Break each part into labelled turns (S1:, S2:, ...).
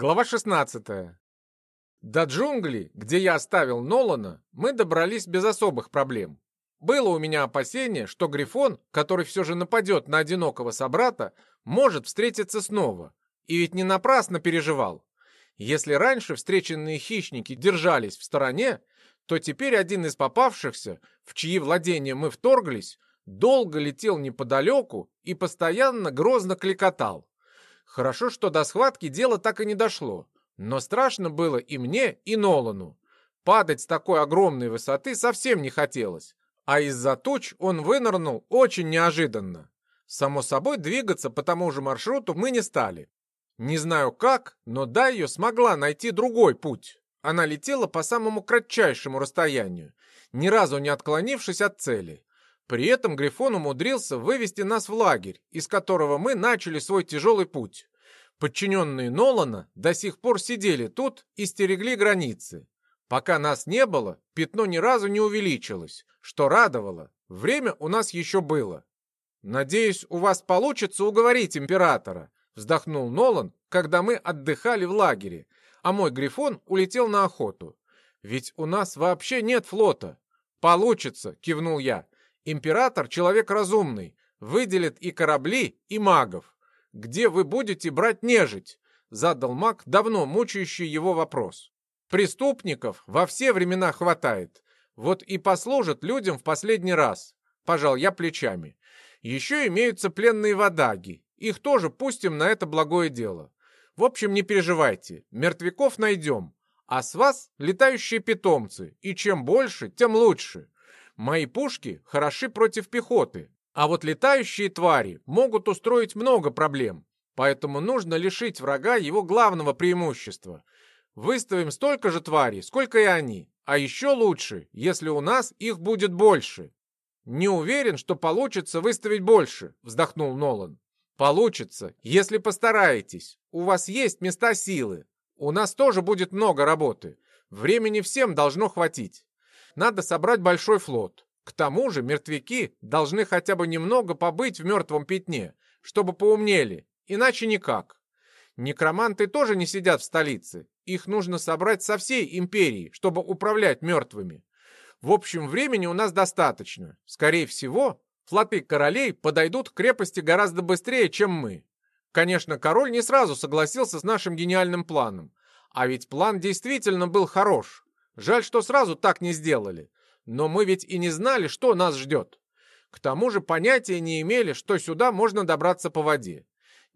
S1: Глава 16. До джунглей, где я оставил Нолана, мы добрались без особых проблем. Было у меня опасение, что Грифон, который все же нападет на одинокого собрата, может встретиться снова. И ведь не напрасно переживал. Если раньше встреченные хищники держались в стороне, то теперь один из попавшихся, в чьи владения мы вторглись, долго летел неподалеку и постоянно грозно кликотал. Хорошо, что до схватки дело так и не дошло, но страшно было и мне, и Нолану. Падать с такой огромной высоты совсем не хотелось, а из-за туч он вынырнул очень неожиданно. Само собой, двигаться по тому же маршруту мы не стали. Не знаю как, но Дайо смогла найти другой путь. Она летела по самому кратчайшему расстоянию, ни разу не отклонившись от цели. При этом Грифон умудрился вывести нас в лагерь, из которого мы начали свой тяжелый путь. Подчиненные Нолана до сих пор сидели тут и стерегли границы. Пока нас не было, пятно ни разу не увеличилось, что радовало. Время у нас еще было. «Надеюсь, у вас получится уговорить императора», вздохнул Нолан, когда мы отдыхали в лагере, а мой Грифон улетел на охоту. «Ведь у нас вообще нет флота». «Получится», — кивнул я. «Император — человек разумный, выделит и корабли, и магов. Где вы будете брать нежить?» — задал маг, давно мучающий его вопрос. Преступников во все времена хватает. Вот и послужат людям в последний раз. Пожал я плечами. Еще имеются пленные водаги. Их тоже пустим на это благое дело. В общем, не переживайте, мертвяков найдем. А с вас летающие питомцы, и чем больше, тем лучше. Мои пушки хороши против пехоты, а вот летающие твари могут устроить много проблем. Поэтому нужно лишить врага его главного преимущества — Выставим столько же тварей, сколько и они. А еще лучше, если у нас их будет больше. Не уверен, что получится выставить больше, вздохнул Нолан. Получится, если постараетесь. У вас есть места силы. У нас тоже будет много работы. Времени всем должно хватить. Надо собрать большой флот. К тому же мертвяки должны хотя бы немного побыть в мертвом пятне, чтобы поумнели, иначе никак. Некроманты тоже не сидят в столице. Их нужно собрать со всей империи, чтобы управлять мертвыми. В общем, времени у нас достаточно. Скорее всего, флоты королей подойдут к крепости гораздо быстрее, чем мы. Конечно, король не сразу согласился с нашим гениальным планом. А ведь план действительно был хорош. Жаль, что сразу так не сделали. Но мы ведь и не знали, что нас ждет. К тому же понятия не имели, что сюда можно добраться по воде.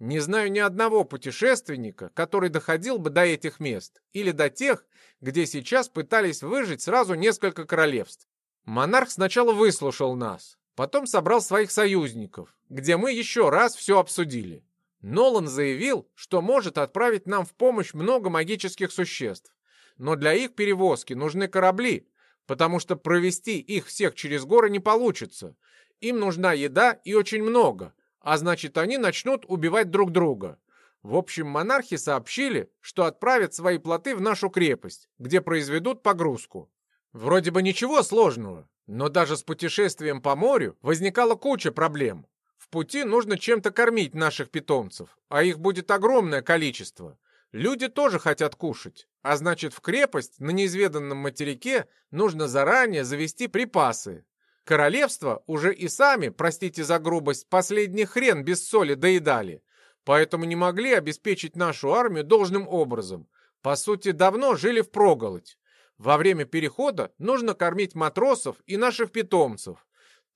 S1: Не знаю ни одного путешественника, который доходил бы до этих мест или до тех, где сейчас пытались выжить сразу несколько королевств. Монарх сначала выслушал нас, потом собрал своих союзников, где мы еще раз все обсудили. Нолан заявил, что может отправить нам в помощь много магических существ, но для их перевозки нужны корабли, потому что провести их всех через горы не получится. Им нужна еда и очень много, а значит, они начнут убивать друг друга. В общем, монархи сообщили, что отправят свои плоты в нашу крепость, где произведут погрузку. Вроде бы ничего сложного, но даже с путешествием по морю возникала куча проблем. В пути нужно чем-то кормить наших питомцев, а их будет огромное количество. Люди тоже хотят кушать, а значит в крепость на неизведанном материке нужно заранее завести припасы, Королевства уже и сами, простите за грубость, последний хрен без соли доедали, поэтому не могли обеспечить нашу армию должным образом. По сути, давно жили в проголодь. Во время перехода нужно кормить матросов и наших питомцев.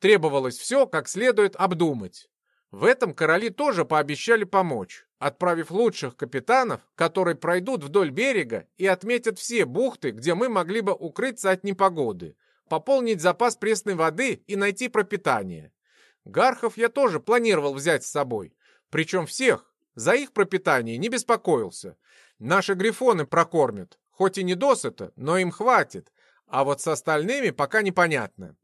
S1: Требовалось все как следует обдумать. В этом короли тоже пообещали помочь, отправив лучших капитанов, которые пройдут вдоль берега и отметят все бухты, где мы могли бы укрыться от непогоды пополнить запас пресной воды и найти пропитание. Гархов я тоже планировал взять с собой. Причем всех. За их пропитание не беспокоился. Наши грифоны прокормят. Хоть и не досыта, но им хватит. А вот с остальными пока непонятно.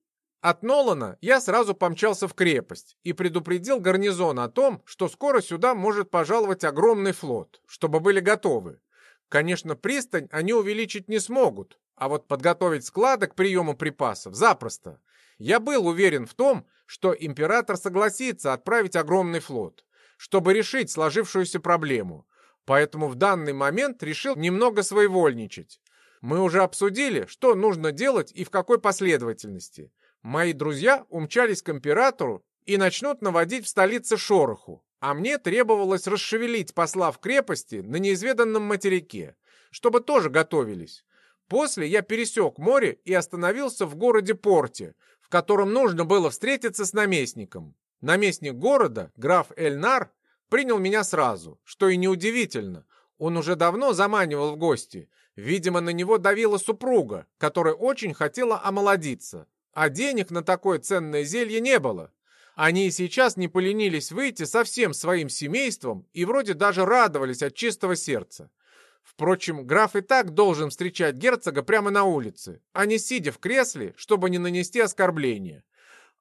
S1: От Нолана я сразу помчался в крепость и предупредил гарнизон о том, что скоро сюда может пожаловать огромный флот, чтобы были готовы. Конечно, пристань они увеличить не смогут, а вот подготовить склады к приему припасов запросто. Я был уверен в том, что император согласится отправить огромный флот, чтобы решить сложившуюся проблему. Поэтому в данный момент решил немного своевольничать. Мы уже обсудили, что нужно делать и в какой последовательности. Мои друзья умчались к императору и начнут наводить в столице шороху, а мне требовалось расшевелить посла в крепости на неизведанном материке, чтобы тоже готовились. После я пересек море и остановился в городе Порте, в котором нужно было встретиться с наместником. Наместник города, граф Эльнар, принял меня сразу, что и неудивительно. Он уже давно заманивал в гости. Видимо, на него давила супруга, которая очень хотела омолодиться. А денег на такое ценное зелье не было. Они и сейчас не поленились выйти со всем своим семейством и вроде даже радовались от чистого сердца. Впрочем, граф и так должен встречать герцога прямо на улице, а не сидя в кресле, чтобы не нанести оскорбления.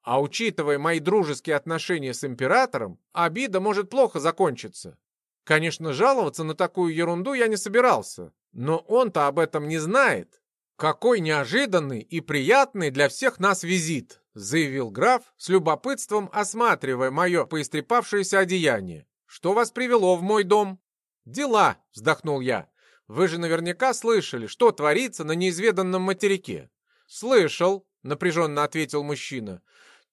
S1: А учитывая мои дружеские отношения с императором, обида может плохо закончиться. Конечно, жаловаться на такую ерунду я не собирался, но он-то об этом не знает. Какой неожиданный и приятный для всех нас визит, заявил граф, с любопытством осматривая мое поистрепавшееся одеяние. Что вас привело в мой дом? Дела, вздохнул я. Вы же наверняка слышали, что творится на неизведанном материке. Слышал, напряженно ответил мужчина.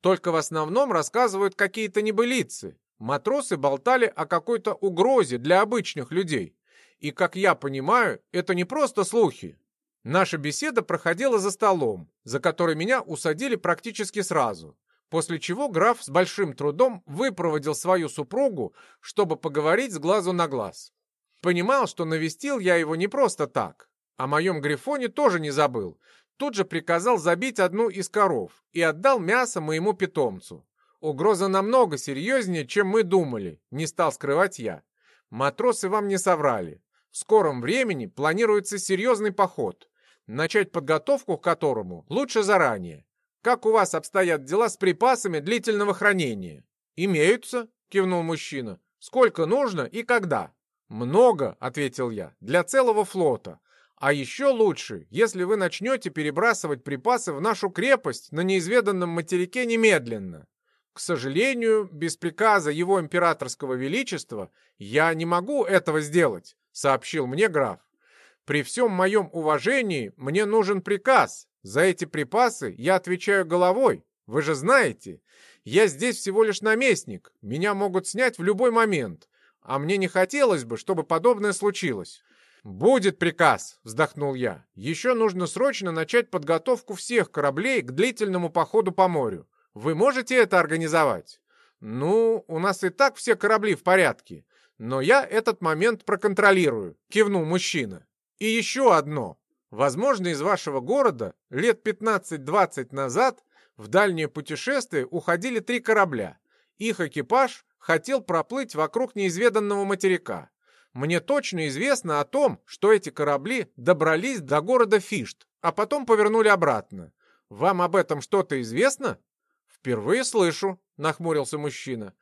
S1: Только в основном рассказывают какие-то небылицы. Матросы болтали о какой-то угрозе для обычных людей. И, как я понимаю, это не просто слухи. Наша беседа проходила за столом, за который меня усадили практически сразу, после чего граф с большим трудом выпроводил свою супругу, чтобы поговорить с глазу на глаз. Понимал, что навестил я его не просто так. О моем грифоне тоже не забыл, тут же приказал забить одну из коров и отдал мясо моему питомцу. Угроза намного серьезнее, чем мы думали, не стал скрывать я. Матросы вам не соврали. В скором времени планируется серьезный поход, начать подготовку к которому лучше заранее. Как у вас обстоят дела с припасами длительного хранения? Имеются, кивнул мужчина. Сколько нужно и когда? Много, ответил я, для целого флота. А еще лучше, если вы начнете перебрасывать припасы в нашу крепость на неизведанном материке немедленно. К сожалению, без приказа его императорского величества я не могу этого сделать, сообщил мне граф. При всем моем уважении мне нужен приказ. За эти припасы я отвечаю головой. Вы же знаете, я здесь всего лишь наместник. Меня могут снять в любой момент. А мне не хотелось бы, чтобы подобное случилось. «Будет приказ», — вздохнул я. «Еще нужно срочно начать подготовку всех кораблей к длительному походу по морю. Вы можете это организовать?» «Ну, у нас и так все корабли в порядке, но я этот момент проконтролирую», — кивнул мужчина. «И еще одно. Возможно, из вашего города лет 15-20 назад в дальнее путешествие уходили три корабля. Их экипаж хотел проплыть вокруг неизведанного материка. Мне точно известно о том, что эти корабли добрались до города Фишт, а потом повернули обратно. Вам об этом что-то известно? Впервые слышу, нахмурился мужчина.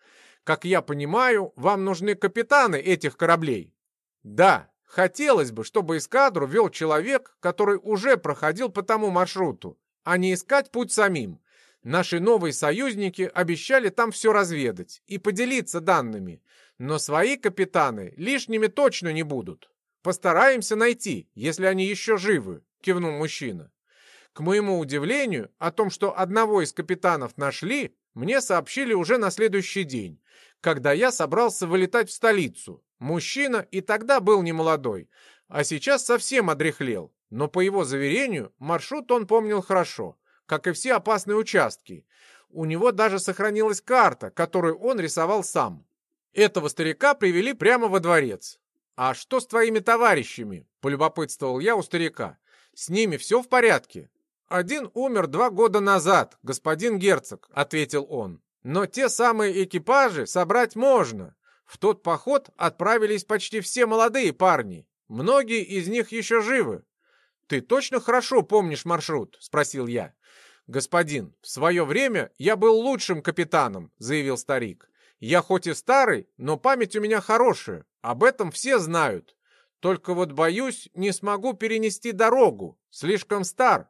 S1: Как я понимаю, вам нужны капитаны этих кораблей. Да, хотелось бы, чтобы эскадру вел человек, который уже проходил по тому маршруту, а не искать путь самим. Наши новые союзники обещали там все разведать и поделиться данными, но свои капитаны лишними точно не будут. Постараемся найти, если они еще живы, кивнул мужчина. К моему удивлению, о том, что одного из капитанов нашли, мне сообщили уже на следующий день, когда я собрался вылетать в столицу. Мужчина и тогда был немолодой, а сейчас совсем одряхлел, но по его заверению маршрут он помнил хорошо как и все опасные участки. У него даже сохранилась карта, которую он рисовал сам. Этого старика привели прямо во дворец. «А что с твоими товарищами?» – полюбопытствовал я у старика. «С ними все в порядке?» «Один умер два года назад, господин герцог», — ответил он. «Но те самые экипажи собрать можно. В тот поход отправились почти все молодые парни. Многие из них еще живы». «Ты точно хорошо помнишь маршрут?» — спросил я. «Господин, в свое время я был лучшим капитаном», — заявил старик. «Я хоть и старый, но память у меня хорошая. Об этом все знают. Только вот, боюсь, не смогу перенести дорогу. Слишком стар».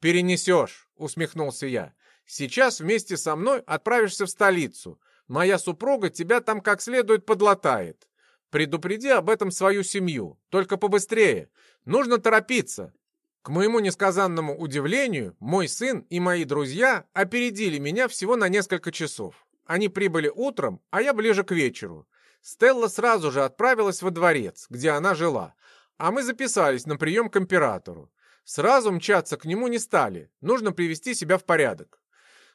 S1: «Перенесешь», — усмехнулся я. «Сейчас вместе со мной отправишься в столицу. Моя супруга тебя там как следует подлатает. Предупреди об этом свою семью, только побыстрее. Нужно торопиться. К моему несказанному удивлению, мой сын и мои друзья опередили меня всего на несколько часов. Они прибыли утром, а я ближе к вечеру. Стелла сразу же отправилась во дворец, где она жила, а мы записались на прием к императору. Сразу мчаться к нему не стали, нужно привести себя в порядок.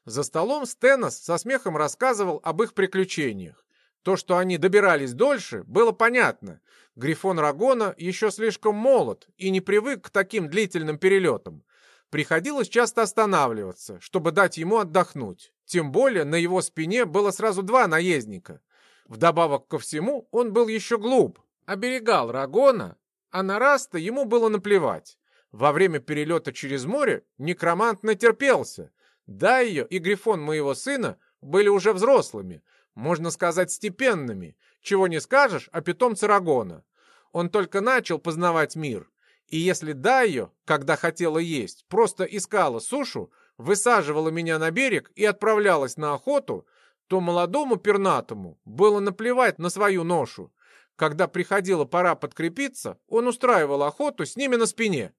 S1: За столом Стенос со смехом рассказывал об их приключениях. То, что они добирались дольше, было понятно. Грифон Рагона еще слишком молод и не привык к таким длительным перелетам. Приходилось часто останавливаться, чтобы дать ему отдохнуть. Тем более на его спине было сразу два наездника. Вдобавок ко всему, он был еще глуп, оберегал Рагона, а на Раста ему было наплевать. Во время перелета через море некромант натерпелся. Дайо и Грифон моего сына были уже взрослыми, можно сказать, степенными, чего не скажешь о питомце Рагона. Он только начал познавать мир. И если Дайо, когда хотела есть, просто искала сушу, высаживала меня на берег и отправлялась на охоту, то молодому пернатому было наплевать на свою ношу. Когда приходила пора подкрепиться, он устраивал охоту с ними на спине.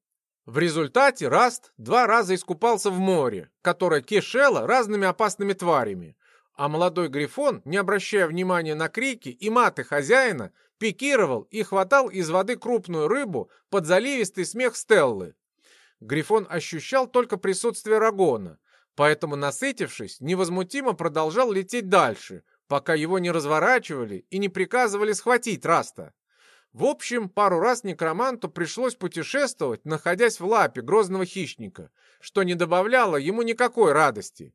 S1: В результате Раст два раза искупался в море, которое кишело разными опасными тварями, а молодой Грифон, не обращая внимания на крики и маты хозяина, пикировал и хватал из воды крупную рыбу под заливистый смех Стеллы. Грифон ощущал только присутствие Рагона, поэтому, насытившись, невозмутимо продолжал лететь дальше, пока его не разворачивали и не приказывали схватить Раста. В общем, пару раз некроманту пришлось путешествовать, находясь в лапе грозного хищника, что не добавляло ему никакой радости.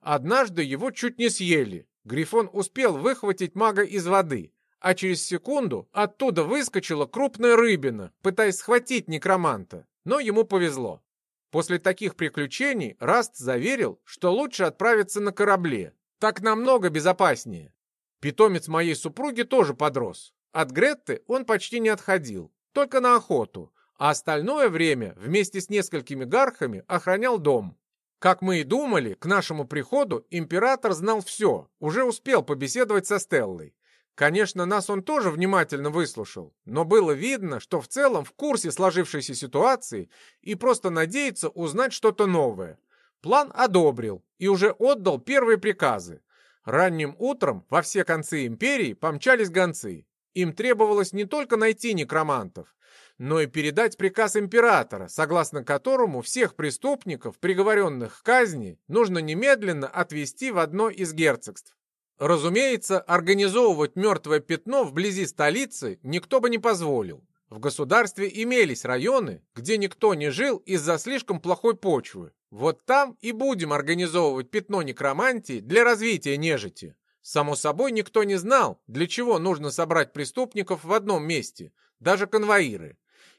S1: Однажды его чуть не съели. Грифон успел выхватить мага из воды, а через секунду оттуда выскочила крупная рыбина, пытаясь схватить некроманта, но ему повезло. После таких приключений Раст заверил, что лучше отправиться на корабле. Так намного безопаснее. Питомец моей супруги тоже подрос. От Гретты он почти не отходил, только на охоту, а остальное время вместе с несколькими гархами охранял дом. Как мы и думали, к нашему приходу император знал все, уже успел побеседовать со Стеллой. Конечно, нас он тоже внимательно выслушал, но было видно, что в целом в курсе сложившейся ситуации и просто надеется узнать что-то новое. План одобрил и уже отдал первые приказы. Ранним утром во все концы империи помчались гонцы. Им требовалось не только найти некромантов, но и передать приказ императора, согласно которому всех преступников, приговоренных к казни, нужно немедленно отвезти в одно из герцогств. Разумеется, организовывать мертвое пятно вблизи столицы никто бы не позволил. В государстве имелись районы, где никто не жил из-за слишком плохой почвы. Вот там и будем организовывать пятно некромантии для развития нежити. Само собой, никто не знал, для чего нужно собрать преступников в одном месте, даже конвоиры.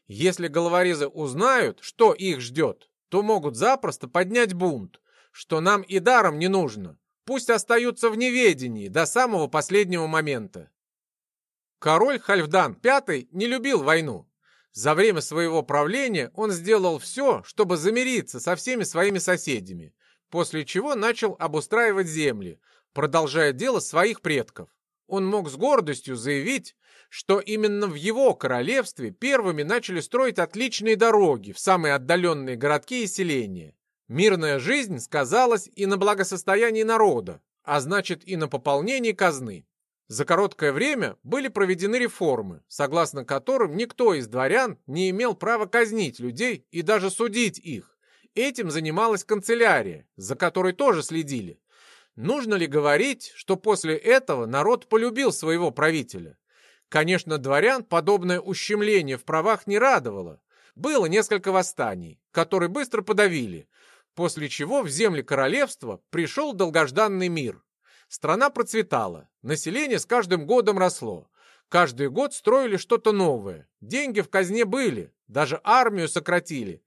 S1: Если головорезы узнают, что их ждет, то могут запросто поднять бунт, что нам и даром не нужно. Пусть остаются в неведении до самого последнего момента. Король Хальфдан V не любил войну. За время своего правления он сделал все, чтобы замириться со всеми своими соседями, после чего начал обустраивать земли, продолжая дело своих предков. Он мог с гордостью заявить, что именно в его королевстве первыми начали строить отличные дороги в самые отдаленные городки и селения. Мирная жизнь сказалась и на благосостоянии народа, а значит и на пополнении казны. За короткое время были проведены реформы, согласно которым никто из дворян не имел права казнить людей и даже судить их. Этим занималась канцелярия, за которой тоже следили. Нужно ли говорить, что после этого народ полюбил своего правителя? Конечно, дворян подобное ущемление в правах не радовало. Было несколько восстаний, которые быстро подавили, после чего в земли королевства пришел долгожданный мир. Страна процветала, население с каждым годом росло. Каждый год строили что-то новое, деньги в казне были, даже армию сократили,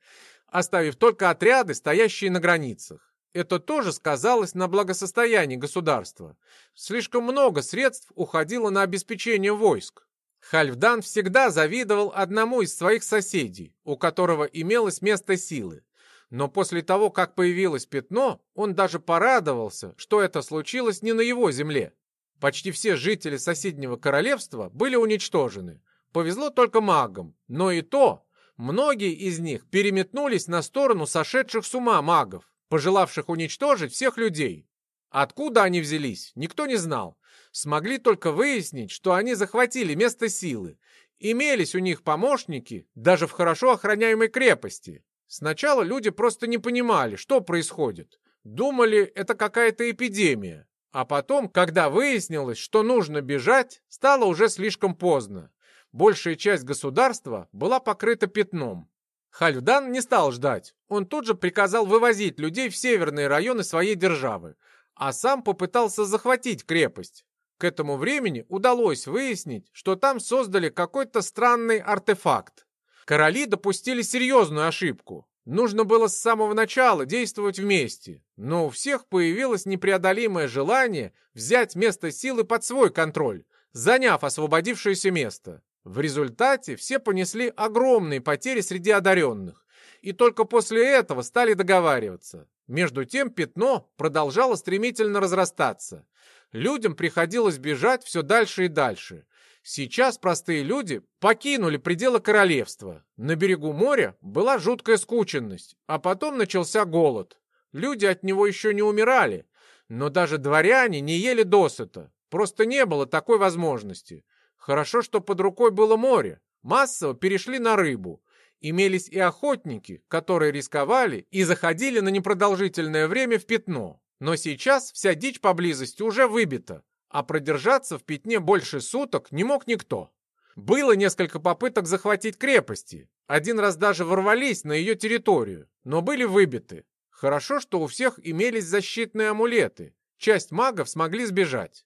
S1: оставив только отряды, стоящие на границах. Это тоже сказалось на благосостоянии государства. Слишком много средств уходило на обеспечение войск. Хальфдан всегда завидовал одному из своих соседей, у которого имелось место силы. Но после того, как появилось пятно, он даже порадовался, что это случилось не на его земле. Почти все жители соседнего королевства были уничтожены. Повезло только магам, но и то многие из них переметнулись на сторону сошедших с ума магов, пожелавших уничтожить всех людей. Откуда они взялись, никто не знал. Смогли только выяснить, что они захватили место силы. Имелись у них помощники даже в хорошо охраняемой крепости. Сначала люди просто не понимали, что происходит. Думали, это какая-то эпидемия. А потом, когда выяснилось, что нужно бежать, стало уже слишком поздно. Большая часть государства была покрыта пятном. Хальфдан не стал ждать. Он тут же приказал вывозить людей в северные районы своей державы, а сам попытался захватить крепость. К этому времени удалось выяснить, что там создали какой-то странный артефакт. Короли допустили серьезную ошибку. Нужно было с самого начала действовать вместе, но у всех появилось непреодолимое желание взять место силы под свой контроль, заняв освободившееся место. В результате все понесли огромные потери среди одаренных, и только после этого стали договариваться. Между тем пятно продолжало стремительно разрастаться. Людям приходилось бежать все дальше и дальше. Сейчас простые люди покинули пределы королевства. На берегу моря была жуткая скученность, а потом начался голод. Люди от него еще не умирали, но даже дворяне не ели досыта. Просто не было такой возможности. Хорошо, что под рукой было море. Массово перешли на рыбу. Имелись и охотники, которые рисковали и заходили на непродолжительное время в пятно. Но сейчас вся дичь поблизости уже выбита, а продержаться в пятне больше суток не мог никто. Было несколько попыток захватить крепости. Один раз даже ворвались на ее территорию, но были выбиты. Хорошо, что у всех имелись защитные амулеты. Часть магов смогли сбежать.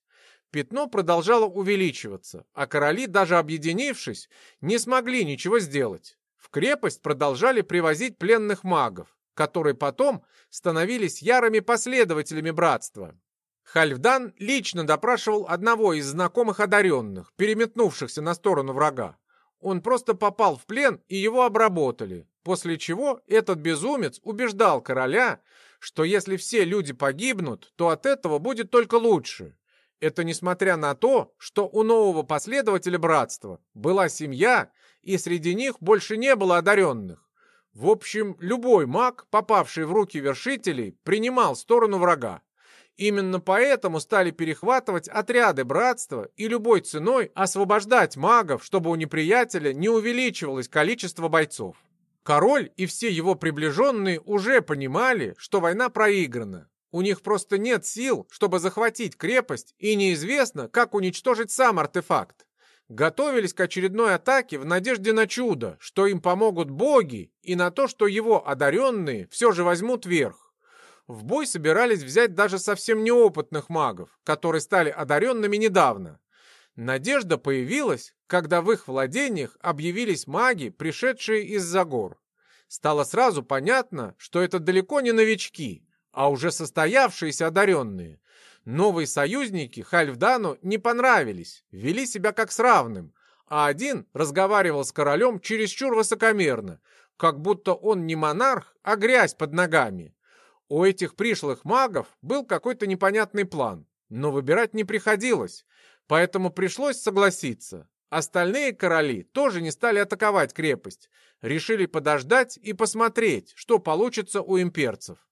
S1: Пятно продолжало увеличиваться, а короли, даже объединившись, не смогли ничего сделать. В крепость продолжали привозить пленных магов, которые потом становились ярыми последователями братства. Хальфдан лично допрашивал одного из знакомых одаренных, переметнувшихся на сторону врага. Он просто попал в плен, и его обработали, после чего этот безумец убеждал короля, что если все люди погибнут, то от этого будет только лучше. Это несмотря на то, что у нового последователя братства была семья, и среди них больше не было одаренных. В общем, любой маг, попавший в руки вершителей, принимал сторону врага. Именно поэтому стали перехватывать отряды братства и любой ценой освобождать магов, чтобы у неприятеля не увеличивалось количество бойцов. Король и все его приближенные уже понимали, что война проиграна, у них просто нет сил, чтобы захватить крепость, и неизвестно, как уничтожить сам артефакт. Готовились к очередной атаке в надежде на чудо, что им помогут боги, и на то, что его одаренные все же возьмут верх. В бой собирались взять даже совсем неопытных магов, которые стали одаренными недавно. Надежда появилась, когда в их владениях объявились маги, пришедшие из-за гор. Стало сразу понятно, что это далеко не новички, а уже состоявшиеся одаренные. Новые союзники Хальфдану не понравились, вели себя как с равным, а один разговаривал с королем чересчур высокомерно, как будто он не монарх, а грязь под ногами. У этих пришлых магов был какой-то непонятный план, но выбирать не приходилось, поэтому пришлось согласиться. Остальные короли тоже не стали атаковать крепость, решили подождать и посмотреть, что получится у имперцев.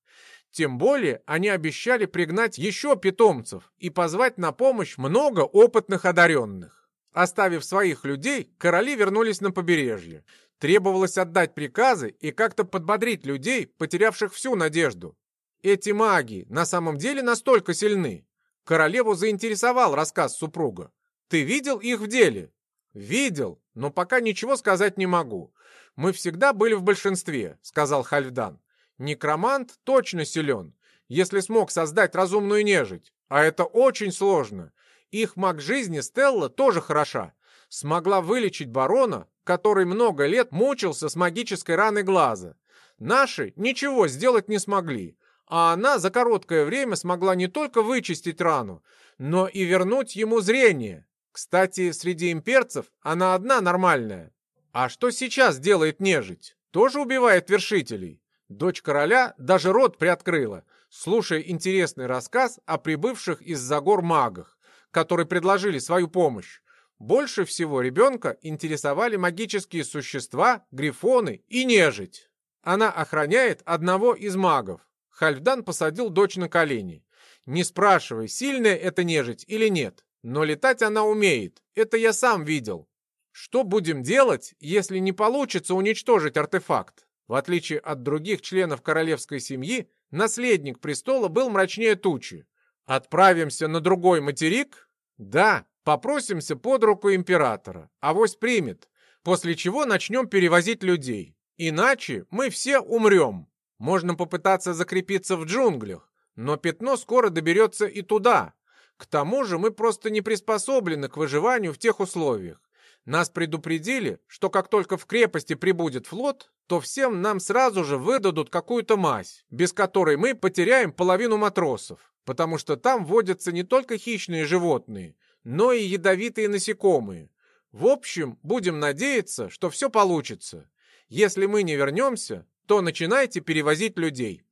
S1: Тем более они обещали пригнать еще питомцев и позвать на помощь много опытных одаренных. Оставив своих людей, короли вернулись на побережье. Требовалось отдать приказы и как-то подбодрить людей, потерявших всю надежду. Эти маги на самом деле настолько сильны. Королеву заинтересовал рассказ супруга. «Ты видел их в деле?» «Видел, но пока ничего сказать не могу. Мы всегда были в большинстве», — сказал Хальфдан. Некромант точно силен, если смог создать разумную нежить, а это очень сложно. Их маг жизни Стелла тоже хороша. Смогла вылечить барона, который много лет мучился с магической раной глаза. Наши ничего сделать не смогли, а она за короткое время смогла не только вычистить рану, но и вернуть ему зрение. Кстати, среди имперцев она одна нормальная. А что сейчас делает нежить? Тоже убивает вершителей? Дочь короля даже рот приоткрыла, слушая интересный рассказ о прибывших из-за гор магах, которые предложили свою помощь. Больше всего ребенка интересовали магические существа, грифоны и нежить. Она охраняет одного из магов. Хальфдан посадил дочь на колени. Не спрашивай, сильная это нежить или нет, но летать она умеет. Это я сам видел. Что будем делать, если не получится уничтожить артефакт? В отличие от других членов королевской семьи, наследник престола был мрачнее тучи. Отправимся на другой материк? Да, попросимся под руку императора. Авось примет. После чего начнем перевозить людей. Иначе мы все умрем. Можно попытаться закрепиться в джунглях, но пятно скоро доберется и туда. К тому же мы просто не приспособлены к выживанию в тех условиях. Нас предупредили, что как только в крепости прибудет флот, то всем нам сразу же выдадут какую-то мазь, без которой мы потеряем половину матросов, потому что там водятся не только хищные животные, но и ядовитые насекомые. В общем, будем надеяться, что все получится. Если мы не вернемся, то начинайте перевозить людей.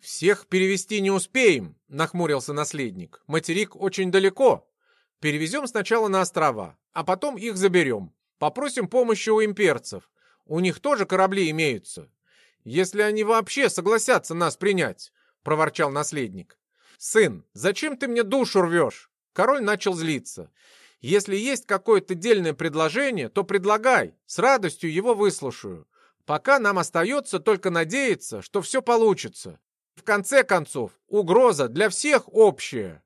S1: «Всех перевести не успеем», — нахмурился наследник. «Материк очень далеко. Перевезем сначала на острова, а потом их заберем. Попросим помощи у имперцев. У них тоже корабли имеются. Если они вообще согласятся нас принять, проворчал наследник. Сын, зачем ты мне душу рвешь? Король начал злиться. Если есть какое-то дельное предложение, то предлагай, с радостью его выслушаю. Пока нам остается только надеяться, что все получится. В конце концов, угроза для всех общая.